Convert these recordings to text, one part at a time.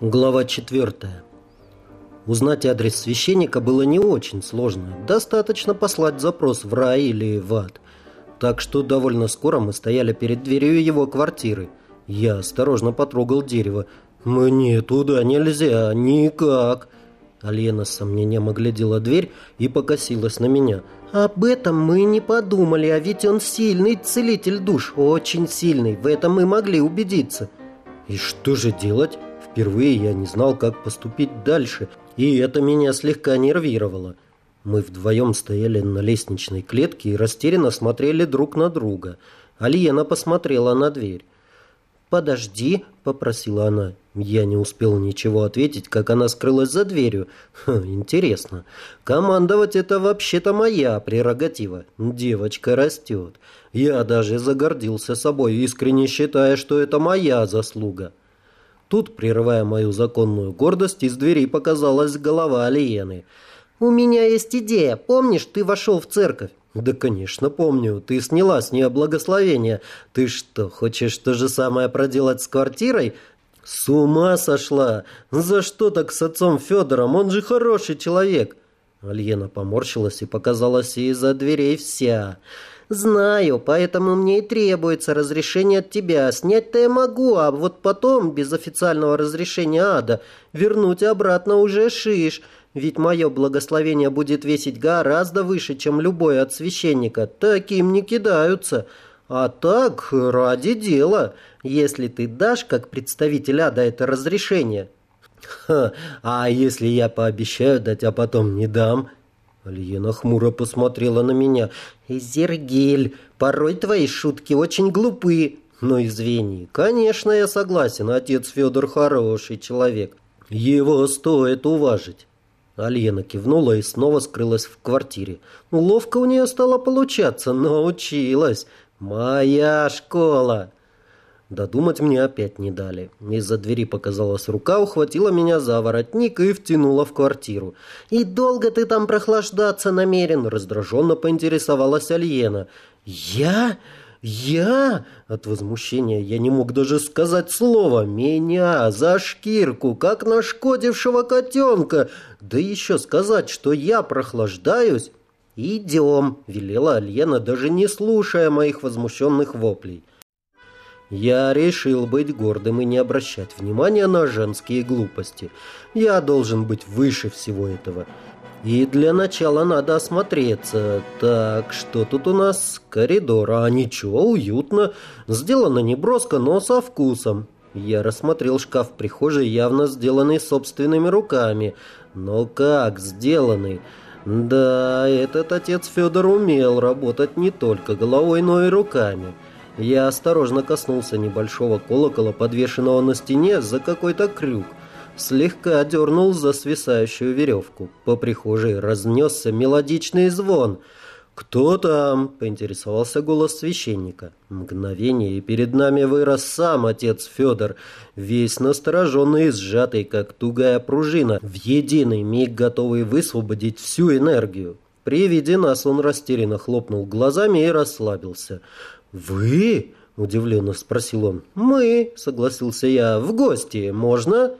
Глава 4. Узнать адрес священника было не очень сложно. Достаточно послать запрос в рай или в ад. Так что довольно скоро мы стояли перед дверью его квартиры. Я осторожно потрогал дерево. «Мне туда нельзя, никак!» Алена с сомнением оглядела дверь и покосилась на меня. «Об этом мы не подумали, а ведь он сильный целитель душ, очень сильный. В этом мы могли убедиться». «И что же делать?» Впервые я не знал, как поступить дальше, и это меня слегка нервировало. Мы вдвоем стояли на лестничной клетке и растерянно смотрели друг на друга. Алиена посмотрела на дверь. «Подожди», — попросила она. Я не успел ничего ответить, как она скрылась за дверью. Ха, интересно. Командовать это вообще-то моя прерогатива. Девочка растет. Я даже загордился собой, искренне считая, что это моя заслуга. Тут, прерывая мою законную гордость, из двери показалась голова Алиены. «У меня есть идея. Помнишь, ты вошел в церковь?» «Да, конечно, помню. Ты сняла с нее благословение. Ты что, хочешь то же самое проделать с квартирой?» «С ума сошла! За что так с отцом Федором? Он же хороший человек!» Альена поморщилась и показалась из-за дверей вся. «Знаю, поэтому мне и требуется разрешение от тебя. Снять-то я могу, а вот потом, без официального разрешения ада, вернуть обратно уже шиш. Ведь мое благословение будет весить гораздо выше, чем любое от священника. Таким не кидаются. А так, ради дела, если ты дашь, как представитель ада, это разрешение». «Ха, а если я пообещаю дать, а потом не дам?» Альена хмуро посмотрела на меня. «Зергель, порой твои шутки очень глупы. Но извини, конечно, я согласен, отец Федор хороший человек. Его стоит уважить». Альена кивнула и снова скрылась в квартире. Ловко у нее стало получаться, научилась. «Моя школа!» Додумать мне опять не дали. Из-за двери показалась рука, ухватила меня за воротник и втянула в квартиру. «И долго ты там прохлаждаться намерен?» Раздраженно поинтересовалась Альена. «Я? Я?» От возмущения я не мог даже сказать слово. «Меня за шкирку, как нашкодившего котенка! Да еще сказать, что я прохлаждаюсь!» «Идем», — велела Альена, даже не слушая моих возмущенных воплей. Я решил быть гордым и не обращать внимания на женские глупости. Я должен быть выше всего этого. И для начала надо осмотреться. Так, что тут у нас? Коридор. А ничего, уютно. Сделано не броско, но со вкусом. Я рассмотрел шкаф прихожей, явно сделанный собственными руками. Но как сделанный? Да, этот отец Федор умел работать не только головой, но и руками. Я осторожно коснулся небольшого колокола, подвешенного на стене за какой-то крюк. Слегка дернул за свисающую веревку. По прихожей разнесся мелодичный звон. «Кто там?» – поинтересовался голос священника. Мгновение, и перед нами вырос сам отец Федор, весь настороженный и сжатый, как тугая пружина, в единый миг готовый высвободить всю энергию. При виде нас он растерянно хлопнул глазами и расслабился. «Вы?» – удивленно спросил он. «Мы», – согласился я, – «в гости. Можно?»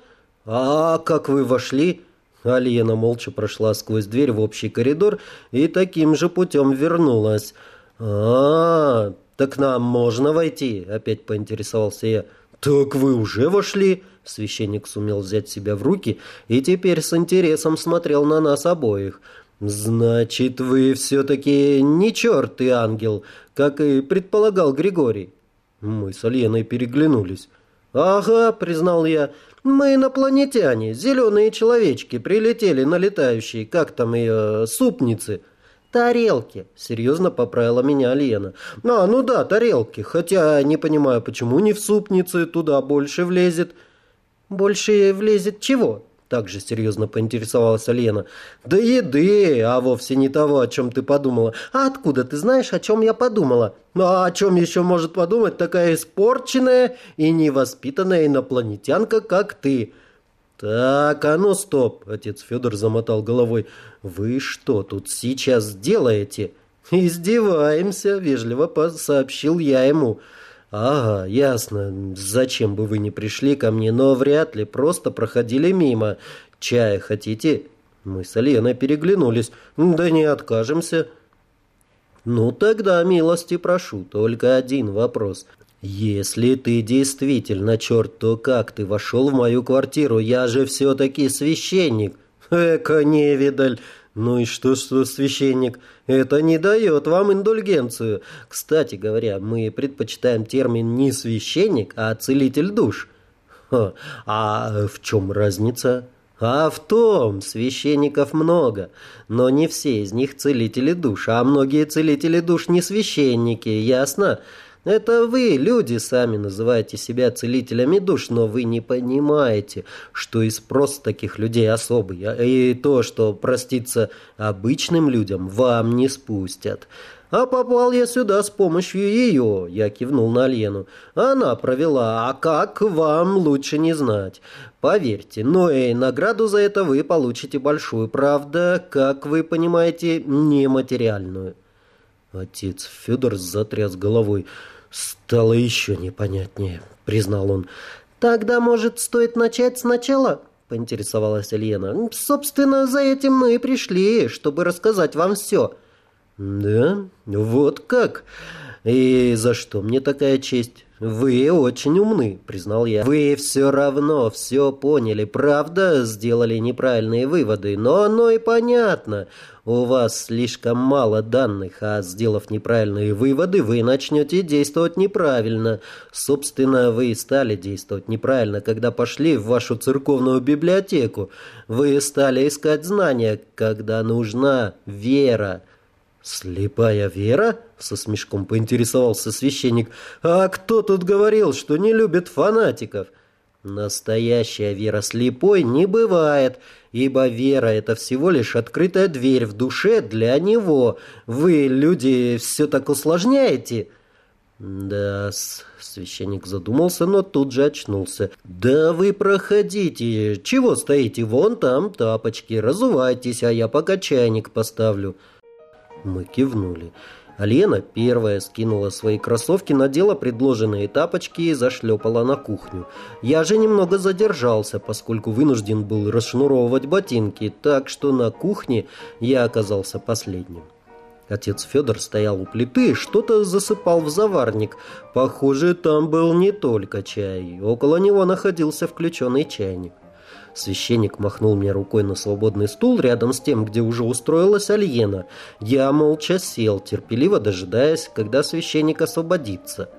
«А как вы вошли?» Алиена молча прошла сквозь дверь в общий коридор и таким же путем вернулась. а, -а, так нам можно войти?» – опять поинтересовался я. «Так вы уже вошли?» Священник сумел взять себя в руки и теперь с интересом смотрел на нас обоих – «Значит, вы все-таки не черт и ангел, как и предполагал Григорий». Мы с Альеной переглянулись. «Ага», — признал я, — «мы инопланетяне, зеленые человечки, прилетели на летающие, как там ее, супницы». «Тарелки», — серьезно поправила меня Альена. «А, ну да, тарелки, хотя не понимаю, почему не в супницы, туда больше влезет». «Больше влезет чего?» Также серьезно поинтересовалась Лена. «Да еды, а вовсе не того, о чем ты подумала. А откуда ты знаешь, о чем я подумала? Ну а о чем еще может подумать такая испорченная и невоспитанная инопланетянка, как ты?» «Так, а ну стоп!» – отец Федор замотал головой. «Вы что тут сейчас делаете?» «Издеваемся», – вежливо сообщил я ему. «Ага, ясно. Зачем бы вы не пришли ко мне, но вряд ли просто проходили мимо. Чая хотите?» Мы с Леной переглянулись. «Да не откажемся». «Ну тогда милости прошу, только один вопрос. Если ты действительно черт, то как ты вошел в мою квартиру? Я же все-таки священник». «Эка невидаль!» «Ну и что, что священник? Это не дает вам индульгенцию. Кстати говоря, мы предпочитаем термин не священник, а целитель душ». «А в чем разница?» А в том, священников много, но не все из них целители душ, а многие целители душ не священники, ясно? Это вы, люди, сами называете себя целителями душ, но вы не понимаете, что и спрос таких людей особый, и то, что проститься обычным людям, вам не спустят. А попал я сюда с помощью ее, я кивнул на Лену. Она провела, а как, вам лучше не знать. Поверьте, но и награду за это вы получите большую, правда, как вы понимаете, нематериальную. Отец Федор затряс головой. Стало еще непонятнее, признал он. Тогда, может, стоит начать сначала? Поинтересовалась Лена. Собственно, за этим мы и пришли, чтобы рассказать вам все. «Да? Вот как? И за что мне такая честь? Вы очень умны», — признал я. «Вы все равно все поняли, правда? Сделали неправильные выводы, но оно и понятно. У вас слишком мало данных, а сделав неправильные выводы, вы начнете действовать неправильно. Собственно, вы и стали действовать неправильно, когда пошли в вашу церковную библиотеку. Вы стали искать знания, когда нужна вера». «Слепая вера?» — со смешком поинтересовался священник. «А кто тут говорил, что не любит фанатиков?» «Настоящая вера слепой не бывает, ибо вера — это всего лишь открытая дверь в душе для него. Вы, люди, все так усложняете?» да священник задумался, но тут же очнулся. «Да вы проходите. Чего стоите? Вон там тапочки. Разувайтесь, а я пока чайник поставлю». Мы кивнули. Алена первая скинула свои кроссовки, надела предложенные тапочки и зашлепала на кухню. Я же немного задержался, поскольку вынужден был расшнуровывать ботинки, так что на кухне я оказался последним. Отец Федор стоял у плиты что-то засыпал в заварник. Похоже, там был не только чай. Около него находился включенный чайник. Священник махнул мне рукой на свободный стул рядом с тем, где уже устроилась Альена. Я молча сел, терпеливо дожидаясь, когда священник освободится.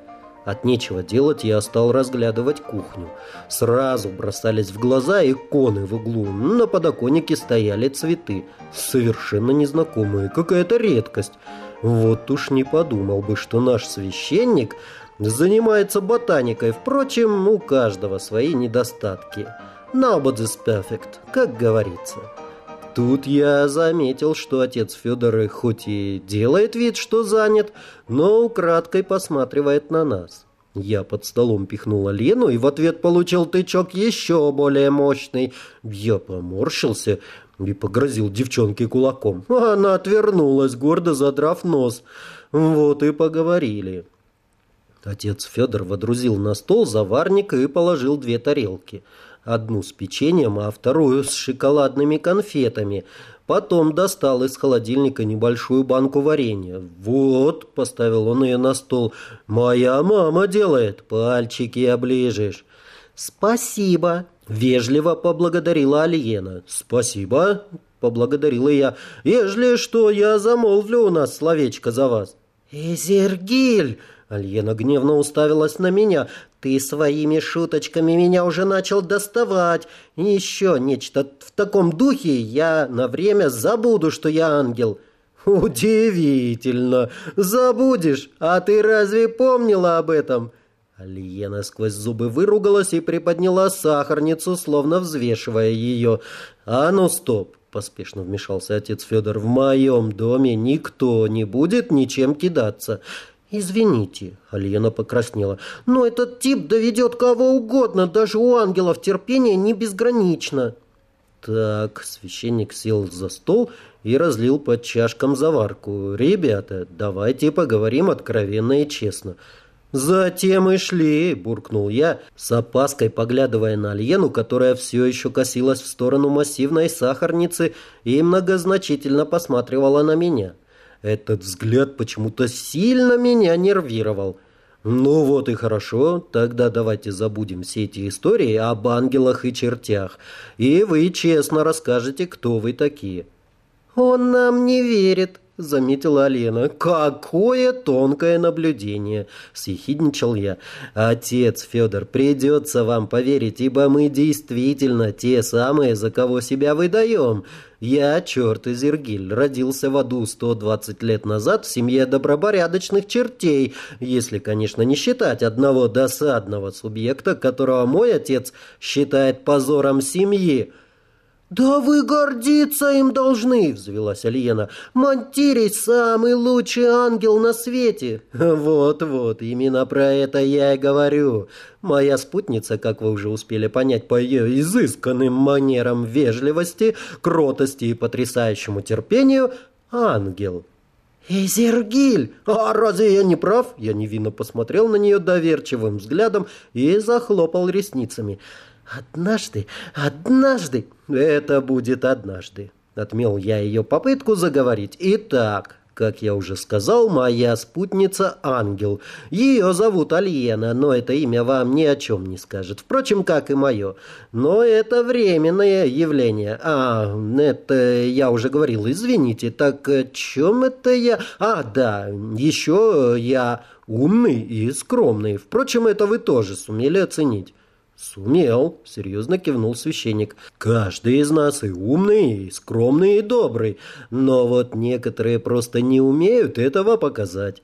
От нечего делать я стал разглядывать кухню. Сразу бросались в глаза иконы в углу. На подоконнике стояли цветы. Совершенно незнакомые. Какая-то редкость. Вот уж не подумал бы, что наш священник занимается ботаникой. Впрочем, у каждого свои недостатки. Nobody's perfect, как говорится. Тут я заметил, что отец Федора хоть и делает вид, что занят, но украдкой посматривает на нас. Я под столом пихнула Лену и в ответ получил тычок еще более мощный. Я поморщился и погрозил девчонке кулаком. Она отвернулась, гордо задрав нос. Вот и поговорили. Отец Федор водрузил на стол заварник и положил две тарелки – Одну с печеньем, а вторую с шоколадными конфетами. Потом достал из холодильника небольшую банку варенья. «Вот», — поставил он ее на стол, — «моя мама делает, пальчики оближешь». «Спасибо», — вежливо поблагодарила Алиена. «Спасибо», — поблагодарила я. «Ежели что, я замолвлю у нас словечко за вас». «Изергиль!» Альена гневно уставилась на меня. «Ты своими шуточками меня уже начал доставать. И еще нечто в таком духе я на время забуду, что я ангел». «Удивительно! Забудешь? А ты разве помнила об этом?» Альена сквозь зубы выругалась и приподняла сахарницу, словно взвешивая ее. «А ну, стоп!» — поспешно вмешался отец Федор. «В моем доме никто не будет ничем кидаться. «Извините», — Альена покраснела, — «но этот тип доведет кого угодно, даже у ангелов терпение не безгранично». Так, священник сел за стол и разлил под чашкам заварку. «Ребята, давайте поговорим откровенно и честно. «Затем и шли», — буркнул я, с опаской поглядывая на Альену, которая все еще косилась в сторону массивной сахарницы и многозначительно посматривала на меня. Этот взгляд почему-то сильно меня нервировал. «Ну вот и хорошо, тогда давайте забудем все эти истории об ангелах и чертях, и вы честно расскажете, кто вы такие». «Он нам не верит», — заметила Алена. «Какое тонкое наблюдение!» — съехидничал я. «Отец Федор, придется вам поверить, ибо мы действительно те самые, за кого себя выдаем. Я, черт из Иргиль, родился в аду 120 лет назад в семье добропорядочных чертей, если, конечно, не считать одного досадного субъекта, которого мой отец считает позором семьи». «Да вы гордиться им должны!» — взвелась Альена. «Монтирий — самый лучший ангел на свете!» «Вот-вот, именно про это я и говорю. Моя спутница, как вы уже успели понять по ее изысканным манерам вежливости, кротости и потрясающему терпению, ангел». «Изергиль! А разве я не прав?» Я невинно посмотрел на нее доверчивым взглядом и захлопал ресницами. «Однажды, однажды...» «Это будет однажды», — отмел я ее попытку заговорить. «Итак, как я уже сказал, моя спутница Ангел. Ее зовут Альена, но это имя вам ни о чем не скажет. Впрочем, как и мое. Но это временное явление. А, это я уже говорил, извините. Так о чем это я? А, да, еще я умный и скромный. Впрочем, это вы тоже сумели оценить. «Сумел», — серьезно кивнул священник. «Каждый из нас и умный, и скромный, и добрый, но вот некоторые просто не умеют этого показать».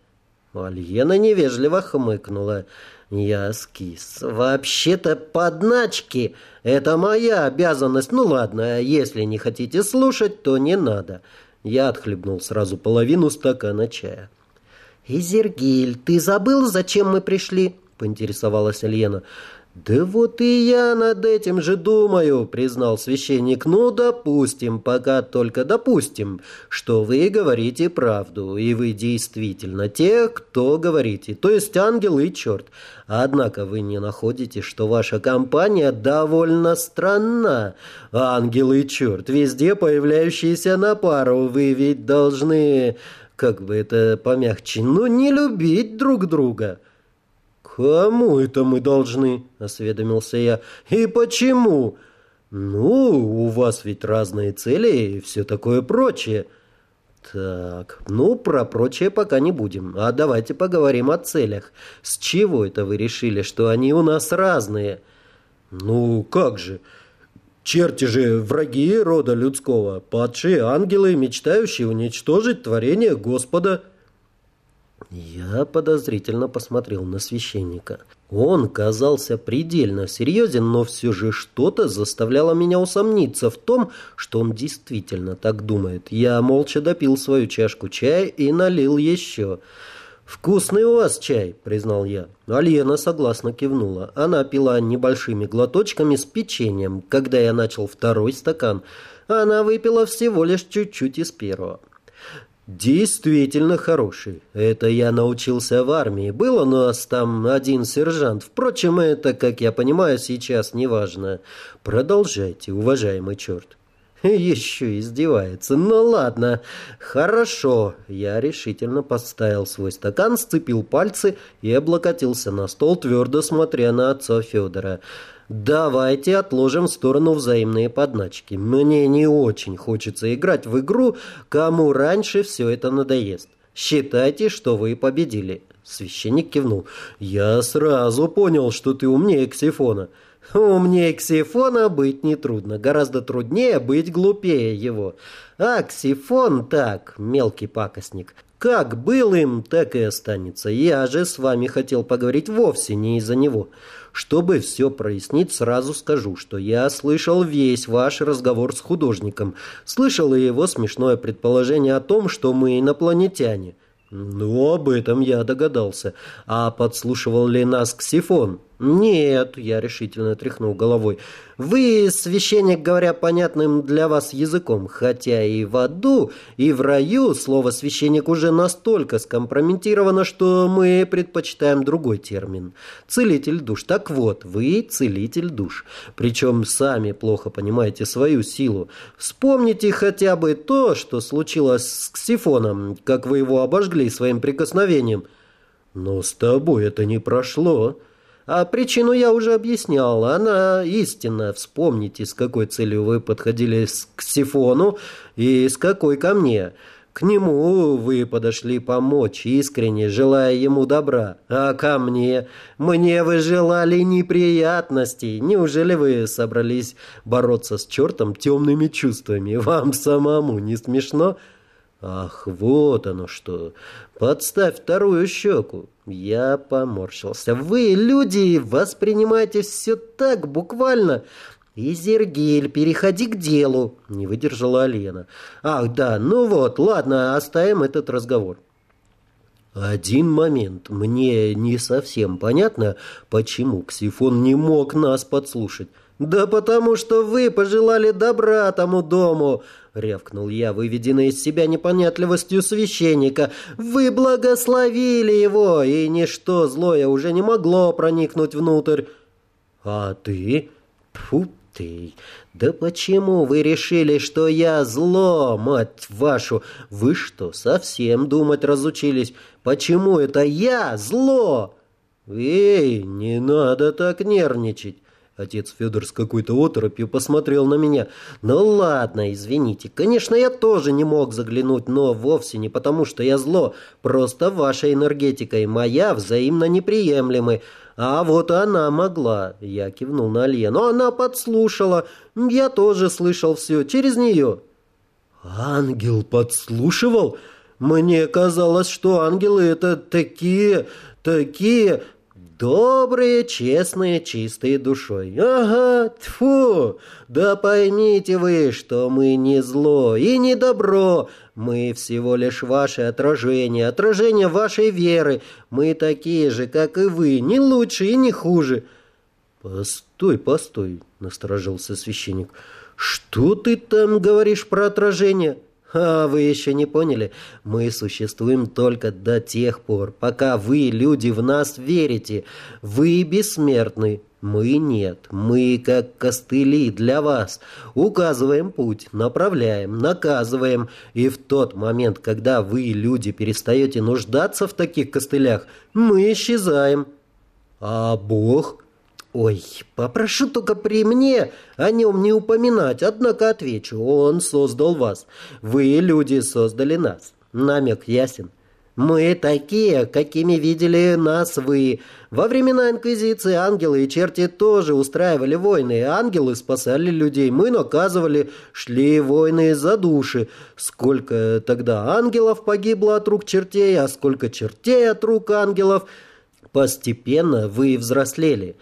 Альена невежливо хмыкнула. Я скис. «Вообще-то подначки — это моя обязанность. Ну ладно, если не хотите слушать, то не надо». Я отхлебнул сразу половину стакана чая. «Изергиль, ты забыл, зачем мы пришли?» — поинтересовалась Альена. «Да вот и я над этим же думаю», — признал священник. «Ну, допустим, пока только допустим, что вы говорите правду, и вы действительно те, кто говорите, то есть ангел и черт. Однако вы не находите, что ваша компания довольно странна. Ангел и черт, везде появляющиеся на пару, вы ведь должны, как бы это помягче, ну, не любить друг друга». «Кому это мы должны?» – осведомился я. «И почему?» «Ну, у вас ведь разные цели и все такое прочее». «Так, ну, про прочее пока не будем. А давайте поговорим о целях. С чего это вы решили, что они у нас разные?» «Ну, как же? Черти же враги рода людского, падшие ангелы, мечтающие уничтожить творение Господа». Я подозрительно посмотрел на священника. Он казался предельно серьезен, но все же что-то заставляло меня усомниться в том, что он действительно так думает. Я молча допил свою чашку чая и налил еще. «Вкусный у вас чай», — признал я. Альена согласно кивнула. Она пила небольшими глоточками с печеньем. Когда я начал второй стакан, она выпила всего лишь чуть-чуть из первого. Действительно хороший. Это я научился в армии. Был у нас там один сержант. Впрочем, это, как я понимаю, сейчас не важно. Продолжайте, уважаемый черт. Еще издевается. Ну ладно, хорошо. Я решительно поставил свой стакан, сцепил пальцы и облокотился на стол, твердо смотря на отца Федора. Давайте отложим в сторону взаимные подначки. Мне не очень хочется играть в игру, кому раньше все это надоест. Считайте, что вы победили. Священник кивнул. Я сразу понял, что ты умнее Ксифона. Умнее Ксифона быть нетрудно. Гораздо труднее быть глупее его. А Ксифон так, мелкий пакостник. Как был им, так и останется. Я же с вами хотел поговорить вовсе не из-за него. Чтобы все прояснить, сразу скажу, что я слышал весь ваш разговор с художником. Слышал и его смешное предположение о том, что мы инопланетяне. Ну, об этом я догадался. А подслушивал ли нас Ксифон? «Нет», — я решительно тряхнул головой. «Вы, священник, говоря понятным для вас языком, хотя и в аду, и в раю слово «священник» уже настолько скомпрометировано, что мы предпочитаем другой термин. Целитель душ. Так вот, вы целитель душ. Причем сами плохо понимаете свою силу. Вспомните хотя бы то, что случилось с Ксифоном, как вы его обожгли своим прикосновением». «Но с тобой это не прошло». А причину я уже объяснял. Она истинная. Вспомните, с какой целью вы подходили к Сифону и с какой ко мне. К нему вы подошли помочь, искренне желая ему добра. А ко мне? Мне вы желали неприятностей. Неужели вы собрались бороться с чертом темными чувствами? Вам самому не смешно?» Ах, вот оно что. Подставь вторую щеку. Я поморщился. Вы, люди, воспринимаете все так буквально. «Изергиль, переходи к делу», — не выдержала Алена. «Ах, да, ну вот, ладно, оставим этот разговор». Один момент. Мне не совсем понятно, почему Ксифон не мог нас подслушать. «Да потому что вы пожелали добра тому дому!» — рявкнул я, выведенный из себя непонятливостью священника. «Вы благословили его, и ничто злое уже не могло проникнуть внутрь!» «А ты?» Фу ты! Да почему вы решили, что я зло, мать вашу? Вы что, совсем думать разучились? Почему это я зло?» «Эй, не надо так нервничать!» Отец Федор с какой-то оторопью посмотрел на меня. «Ну ладно, извините. Конечно, я тоже не мог заглянуть, но вовсе не потому, что я зло. Просто ваша энергетика и моя взаимно неприемлемы. А вот она могла». Я кивнул на Лену. «Она подслушала. Я тоже слышал все. Через нее». «Ангел подслушивал?» Мне казалось, что ангелы это такие, такие... Добрые, честные, чистые душой. Ага, тфу. Да поймите вы, что мы не зло и не добро. Мы всего лишь ваше отражение, отражение вашей веры. Мы такие же, как и вы, не лучше и не хуже. Постой, постой, насторожился священник. Что ты там говоришь про отражение? А вы еще не поняли? Мы существуем только до тех пор, пока вы, люди, в нас верите. Вы бессмертны, мы нет. Мы как костыли для вас. Указываем путь, направляем, наказываем. И в тот момент, когда вы, люди, перестаете нуждаться в таких костылях, мы исчезаем. А Бог? «Ой, попрошу только при мне о нем не упоминать, однако отвечу, он создал вас. Вы, люди, создали нас. Намек ясен. Мы такие, какими видели нас вы. Во времена Инквизиции ангелы и черти тоже устраивали войны. Ангелы спасали людей, мы наказывали, шли войны за души. Сколько тогда ангелов погибло от рук чертей, а сколько чертей от рук ангелов – Постепенно вы взрослели.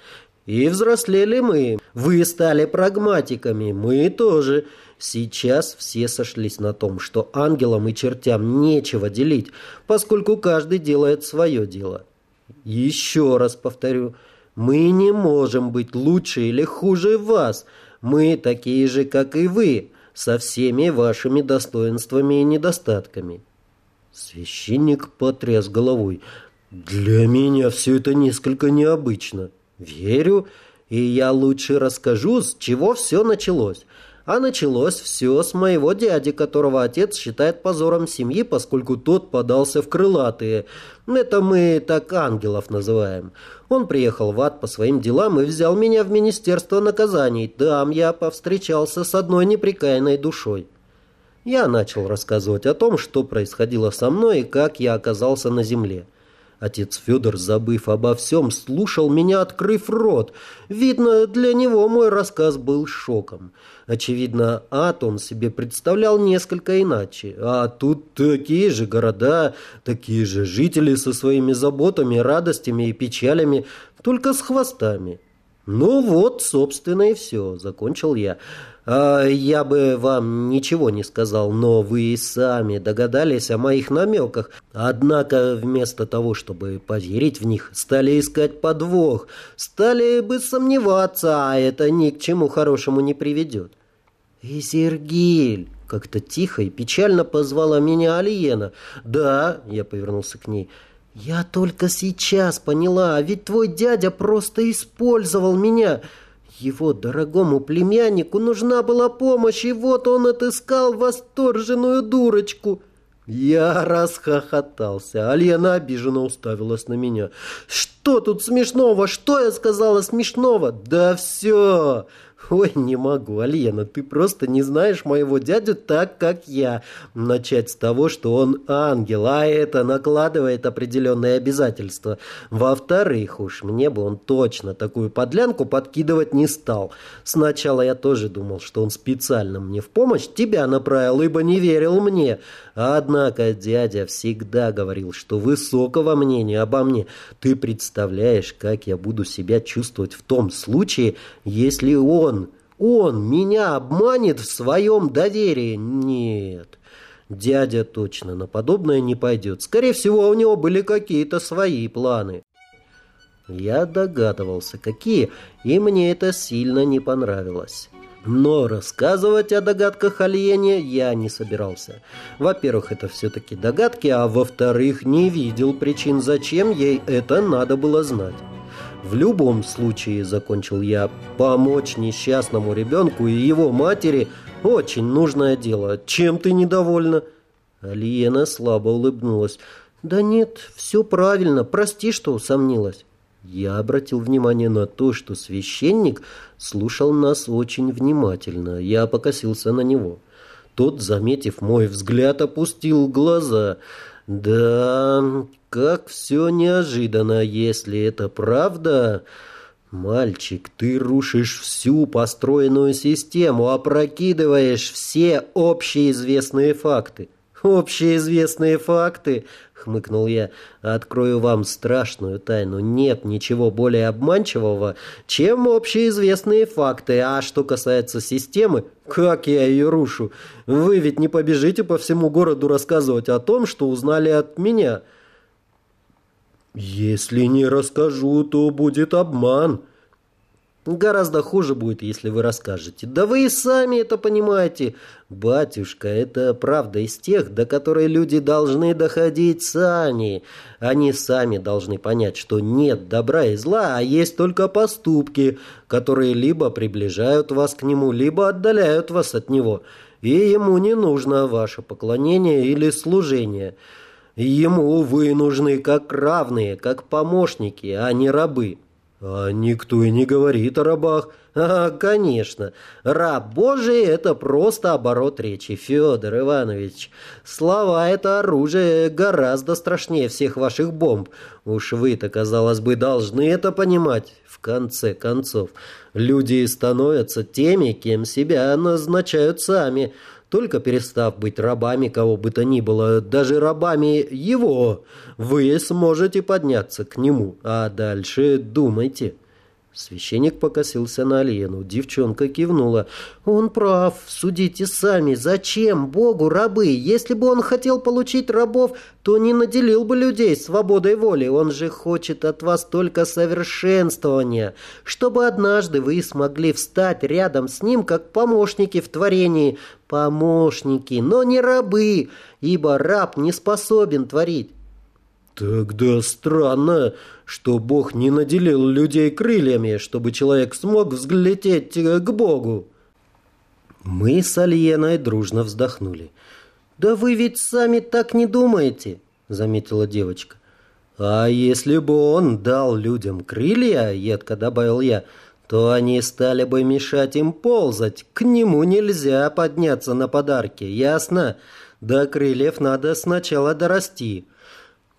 И взрослели мы. Вы стали прагматиками, мы тоже. Сейчас все сошлись на том, что ангелам и чертям нечего делить, поскольку каждый делает свое дело. Еще раз повторю, мы не можем быть лучше или хуже вас. Мы такие же, как и вы, со всеми вашими достоинствами и недостатками. Священник потряс головой. «Для меня все это несколько необычно». Верю, и я лучше расскажу, с чего все началось. А началось все с моего дяди, которого отец считает позором семьи, поскольку тот подался в крылатые. Это мы так ангелов называем. Он приехал в ад по своим делам и взял меня в Министерство наказаний. Там я повстречался с одной неприкаянной душой. Я начал рассказывать о том, что происходило со мной и как я оказался на земле. Отец Федор, забыв обо всем, слушал меня, открыв рот. Видно, для него мой рассказ был шоком. Очевидно, ад он себе представлял несколько иначе. А тут такие же города, такие же жители со своими заботами, радостями и печалями, только с хвостами. «Ну вот, собственно, и все», — закончил я. А я бы вам ничего не сказал, но вы и сами догадались о моих намеках. Однако вместо того, чтобы поверить в них, стали искать подвох, стали бы сомневаться, а это ни к чему хорошему не приведет. «Изергиль!» — как-то тихо и печально позвала меня Алиена. «Да», — я повернулся к ней, — «я только сейчас поняла, а ведь твой дядя просто использовал меня». Его дорогому племяннику нужна была помощь, и вот он отыскал восторженную дурочку. Я расхохотался. Алена обиженно уставилась на меня. «Что тут смешного? Что я сказала смешного?» «Да все!» «Ой, не могу, Альена, ты просто не знаешь моего дядю так, как я. Начать с того, что он ангел, а это накладывает определенные обязательства. Во-вторых, уж мне бы он точно такую подлянку подкидывать не стал. Сначала я тоже думал, что он специально мне в помощь тебя направил, ибо не верил мне. Однако дядя всегда говорил, что высокого мнения обо мне. Ты представляешь, как я буду себя чувствовать в том случае, если он, он меня обманет в своем доверии? Нет. Дядя точно на подобное не пойдет. Скорее всего, у него были какие-то свои планы. Я догадывался, какие, и мне это сильно не понравилось. Но рассказывать о догадках Альене я не собирался. Во-первых, это все-таки догадки, а во-вторых, не видел причин, зачем ей это надо было знать. В любом случае, закончил я, помочь несчастному ребенку и его матери очень нужное дело. Чем ты недовольна? Алиена слабо улыбнулась. Да нет, все правильно, прости, что усомнилась. Я обратил внимание на то, что священник слушал нас очень внимательно. Я покосился на него. Тот, заметив мой взгляд, опустил глаза. «Да, как все неожиданно, если это правда...» «Мальчик, ты рушишь всю построенную систему, опрокидываешь все общеизвестные факты». «Общеизвестные факты?» — хмыкнул я. «Открою вам страшную тайну. Нет ничего более обманчивого, чем общеизвестные факты. А что касается системы, как я ее рушу? Вы ведь не побежите по всему городу рассказывать о том, что узнали от меня». «Если не расскажу, то будет обман», Гораздо хуже будет, если вы расскажете. Да вы и сами это понимаете. Батюшка, это правда из тех, до которой люди должны доходить сами. Они сами должны понять, что нет добра и зла, а есть только поступки, которые либо приближают вас к нему, либо отдаляют вас от него. И ему не нужно ваше поклонение или служение. Ему вы нужны как равные, как помощники, а не рабы. А никто и не говорит о рабах. А, конечно. Раб Божий – это просто оборот речи, Федор Иванович. Слова – это оружие гораздо страшнее всех ваших бомб. Уж вы-то, казалось бы, должны это понимать. В конце концов, люди становятся теми, кем себя назначают сами – только перестав быть рабами кого бы то ни было, даже рабами его, вы сможете подняться к нему, а дальше думайте». Священник покосился на Алену. Девчонка кивнула. «Он прав. Судите сами. Зачем Богу рабы? Если бы он хотел получить рабов, то не наделил бы людей свободой воли. Он же хочет от вас только совершенствования, чтобы однажды вы смогли встать рядом с ним, как помощники в творении. Помощники, но не рабы, ибо раб не способен творить. Тогда странно, что Бог не наделил людей крыльями, чтобы человек смог взлететь к Богу. Мы с Альеной дружно вздохнули. «Да вы ведь сами так не думаете», — заметила девочка. «А если бы он дал людям крылья, — едко добавил я, — то они стали бы мешать им ползать. К нему нельзя подняться на подарки, ясно? До крыльев надо сначала дорасти».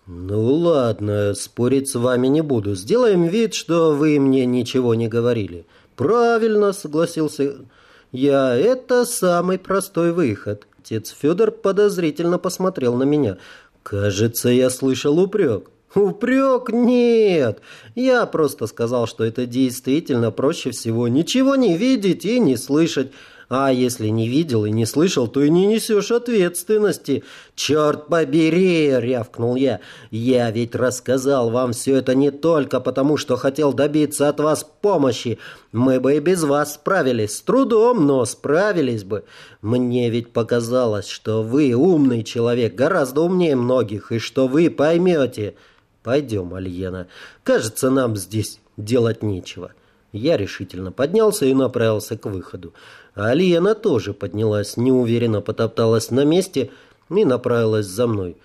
«Ну ладно, спорить с вами не буду. Сделаем вид, что вы мне ничего не говорили». «Правильно», — согласился я. «Это самый простой выход». Отец Федор подозрительно посмотрел на меня. «Кажется, я слышал упрек». «Упрек? Нет! Я просто сказал, что это действительно проще всего ничего не видеть и не слышать. А если не видел и не слышал, то и не несешь ответственности. Черт побери, рявкнул я. Я ведь рассказал вам все это не только потому, что хотел добиться от вас помощи. Мы бы и без вас справились. С трудом, но справились бы. Мне ведь показалось, что вы умный человек, гораздо умнее многих, и что вы поймете. Пойдем, Альена. Кажется, нам здесь делать нечего. Я решительно поднялся и направился к выходу. А Альена тоже поднялась, неуверенно потопталась на месте и направилась за мной.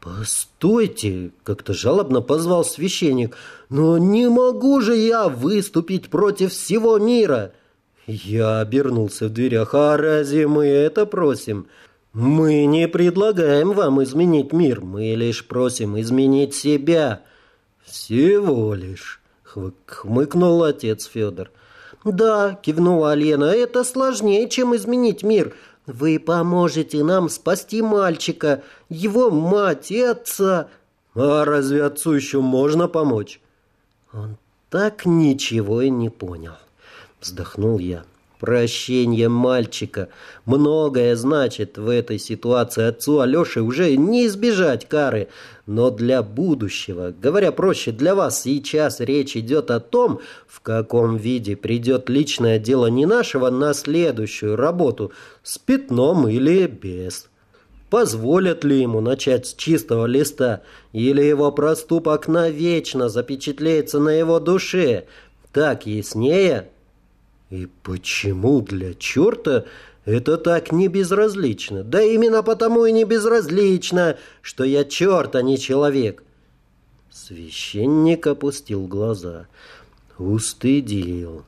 «Постойте!» — как-то жалобно позвал священник. «Но не могу же я выступить против всего мира!» Я обернулся в дверях. «А разве мы это просим?» «Мы не предлагаем вам изменить мир, мы лишь просим изменить себя». «Всего лишь», — хмыкнул отец Федор. «Да», — кивнула Алена, — «это сложнее, чем изменить мир. Вы поможете нам спасти мальчика, его мать и отца». «А разве отцу еще можно помочь?» Он так ничего и не понял. Вздохнул я. Прощение мальчика. Многое значит в этой ситуации отцу Алёше уже не избежать кары. Но для будущего, говоря проще, для вас сейчас речь идет о том, в каком виде придет личное дело не нашего на следующую работу, с пятном или без. Позволят ли ему начать с чистого листа, или его проступок навечно запечатлеется на его душе? Так яснее? И почему для черта это так не безразлично? Да именно потому и не безразлично, что я черт, а не человек. Священник опустил глаза. Устыдил.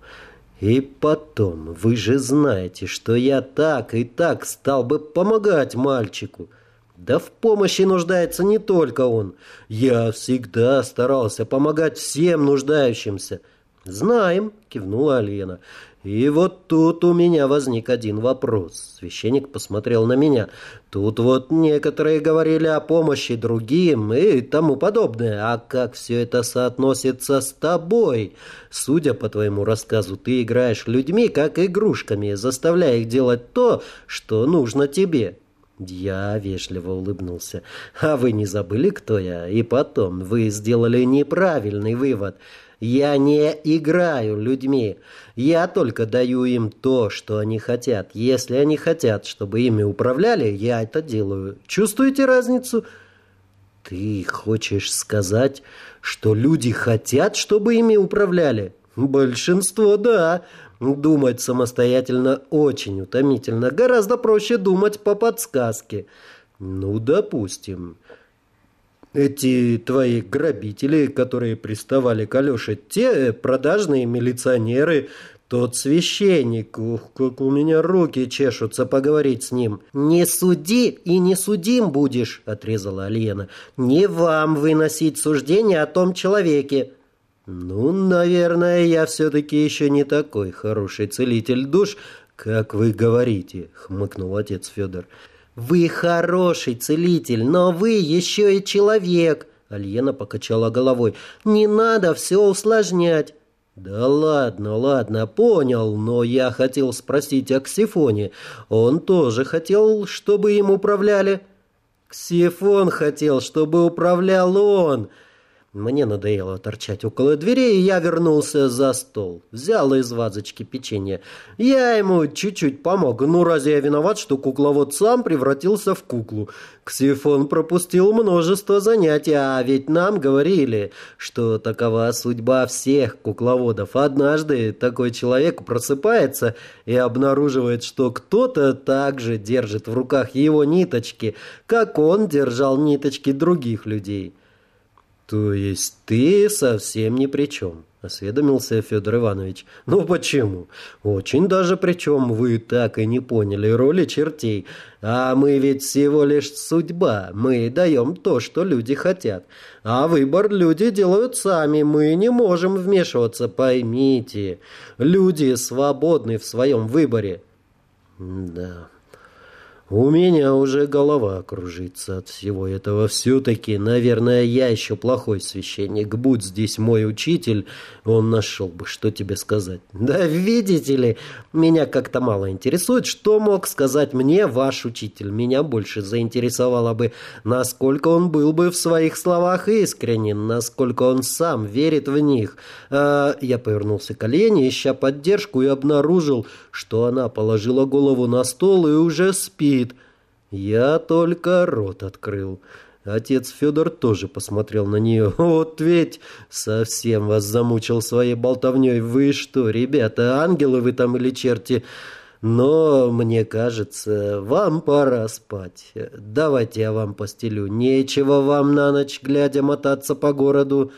И потом, вы же знаете, что я так и так стал бы помогать мальчику. Да в помощи нуждается не только он. Я всегда старался помогать всем нуждающимся. «Знаем», — кивнула Алена. И вот тут у меня возник один вопрос. Священник посмотрел на меня. Тут вот некоторые говорили о помощи другим и тому подобное. А как все это соотносится с тобой? Судя по твоему рассказу, ты играешь людьми как игрушками, заставляя их делать то, что нужно тебе. Я вежливо улыбнулся. А вы не забыли, кто я? И потом, вы сделали неправильный вывод – я не играю людьми. Я только даю им то, что они хотят. Если они хотят, чтобы ими управляли, я это делаю. Чувствуете разницу? Ты хочешь сказать, что люди хотят, чтобы ими управляли? Большинство, да. Думать самостоятельно очень утомительно. Гораздо проще думать по подсказке. Ну, допустим. Эти твои грабители, которые приставали к Алёше, те продажные милиционеры, тот священник, ух, как у меня руки чешутся поговорить с ним. «Не суди и не судим будешь», — отрезала Алена. «Не вам выносить суждение о том человеке». «Ну, наверное, я все-таки еще не такой хороший целитель душ, как вы говорите», — хмыкнул отец Федор. «Вы хороший целитель, но вы еще и человек!» Альена покачала головой. «Не надо все усложнять!» «Да ладно, ладно, понял, но я хотел спросить о Ксифоне. Он тоже хотел, чтобы им управляли?» «Ксифон хотел, чтобы управлял он!» Мне надоело торчать около двери, и я вернулся за стол. Взял из вазочки печенье. Я ему чуть-чуть помог. Ну, разве я виноват, что кукловод сам превратился в куклу? Ксифон пропустил множество занятий, а ведь нам говорили, что такова судьба всех кукловодов. Однажды такой человек просыпается и обнаруживает, что кто-то также держит в руках его ниточки, как он держал ниточки других людей. «То есть ты совсем ни при чем?» – осведомился Федор Иванович. «Ну почему? Очень даже при чем вы так и не поняли роли чертей. А мы ведь всего лишь судьба. Мы даем то, что люди хотят. А выбор люди делают сами. Мы не можем вмешиваться, поймите. Люди свободны в своем выборе». «Да, У меня уже голова кружится от всего этого. Все-таки, наверное, я еще плохой священник. Будь здесь мой учитель, он нашел бы, что тебе сказать. Да видите ли, меня как-то мало интересует, что мог сказать мне ваш учитель. Меня больше заинтересовало бы, насколько он был бы в своих словах искренен, насколько он сам верит в них. А, я повернулся к Олене, ища поддержку, и обнаружил, что она положила голову на стол и уже спит. Я только рот открыл. Отец Федор тоже посмотрел на нее. «Вот ведь совсем вас замучил своей болтовней. Вы что, ребята, ангелы вы там или черти? Но, мне кажется, вам пора спать. Давайте я вам постелю. Нечего вам на ночь глядя мотаться по городу».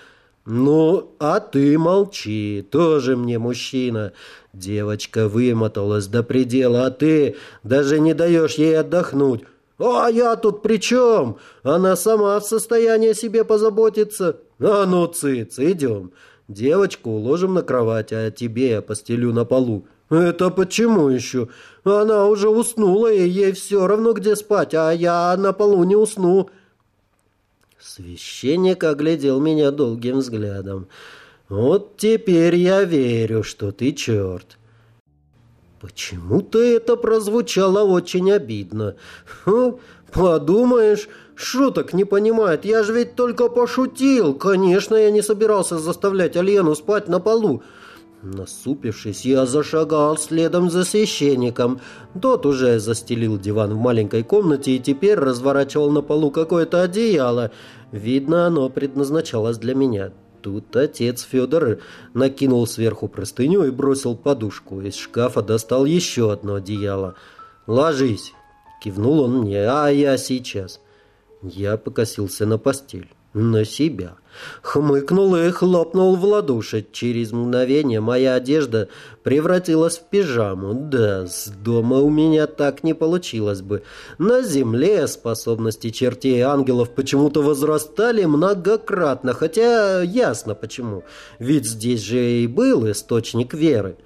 «Ну, а ты молчи, тоже мне мужчина. Девочка вымоталась до предела, а ты даже не даешь ей отдохнуть. А я тут при чем? Она сама в состоянии о себе позаботиться. А ну, цыц, идем. Девочку уложим на кровать, а тебе я постелю на полу. Это почему еще? Она уже уснула, и ей все равно где спать, а я на полу не усну». Священник оглядел меня долгим взглядом. «Вот теперь я верю, что ты черт». Почему-то это прозвучало очень обидно. Ха, подумаешь, шуток не понимает. Я же ведь только пошутил. Конечно, я не собирался заставлять Альену спать на полу. Насупившись, я зашагал следом за священником. Тот уже застелил диван в маленькой комнате и теперь разворачивал на полу какое-то одеяло. Видно, оно предназначалось для меня. Тут отец Федор накинул сверху простыню и бросил подушку. Из шкафа достал еще одно одеяло. «Ложись!» — кивнул он мне. «А я сейчас!» Я покосился на постель на себя. Хмыкнул и хлопнул в ладоши. Через мгновение моя одежда превратилась в пижаму. Да, с дома у меня так не получилось бы. На земле способности чертей и ангелов почему-то возрастали многократно, хотя ясно почему. Ведь здесь же и был источник веры.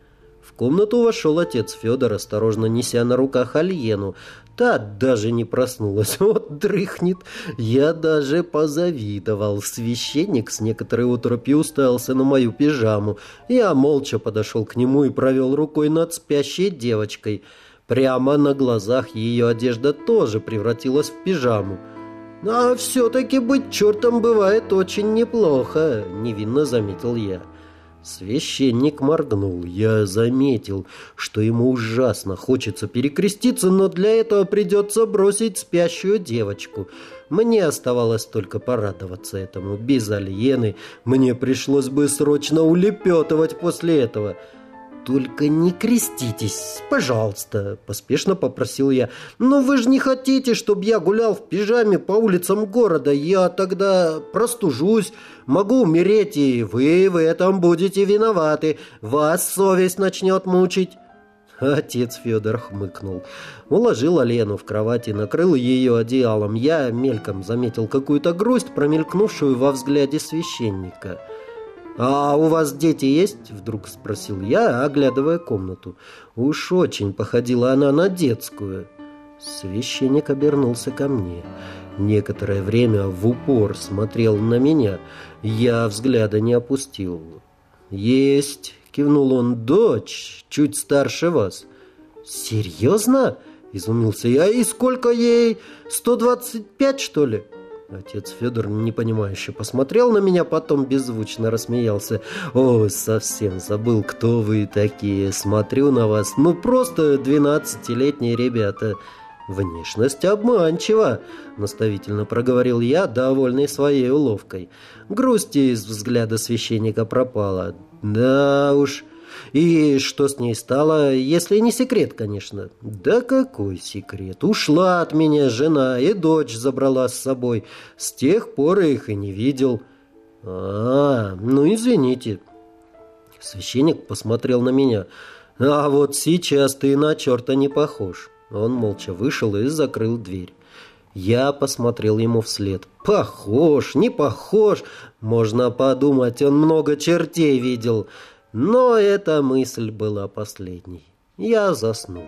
Комнату вошел отец Федор, осторожно неся на руках Альену. Та даже не проснулась. Вот дрыхнет. Я даже позавидовал. Священник с некоторой утропью уставился на мою пижаму. Я молча подошел к нему и провел рукой над спящей девочкой. Прямо на глазах ее одежда тоже превратилась в пижаму. «А все-таки быть чертом бывает очень неплохо», — невинно заметил я. Священник моргнул. Я заметил, что ему ужасно хочется перекреститься, но для этого придется бросить спящую девочку. Мне оставалось только порадоваться этому. Без Альены мне пришлось бы срочно улепетывать после этого. «Только не креститесь, пожалуйста», — поспешно попросил я. «Но вы же не хотите, чтобы я гулял в пижаме по улицам города. Я тогда простужусь, могу умереть, и вы в этом будете виноваты. Вас совесть начнет мучить». Отец Федор хмыкнул. Уложил Алену в кровать и накрыл ее одеялом. Я мельком заметил какую-то грусть, промелькнувшую во взгляде священника. «А у вас дети есть?» — вдруг спросил я, оглядывая комнату. Уж очень походила она на детскую. Священник обернулся ко мне. Некоторое время в упор смотрел на меня. Я взгляда не опустил. «Есть!» — кивнул он. «Дочь, чуть старше вас». «Серьезно?» — изумился я. «И сколько ей? Сто двадцать пять, что ли?» Отец Федор непонимающе посмотрел на меня, потом беззвучно рассмеялся. «О, совсем забыл, кто вы такие. Смотрю на вас. Ну, просто двенадцатилетние ребята». «Внешность обманчива», — наставительно проговорил я, довольный своей уловкой. Грусть из взгляда священника пропала. «Да уж, и что с ней стало, если не секрет, конечно? Да какой секрет? Ушла от меня жена, и дочь забрала с собой. С тех пор их и не видел. А, ну извините. Священник посмотрел на меня. А вот сейчас ты на черта не похож. Он молча вышел и закрыл дверь. Я посмотрел ему вслед. Похож, не похож. Можно подумать, он много чертей видел. Но эта мысль была последней. Я заснул.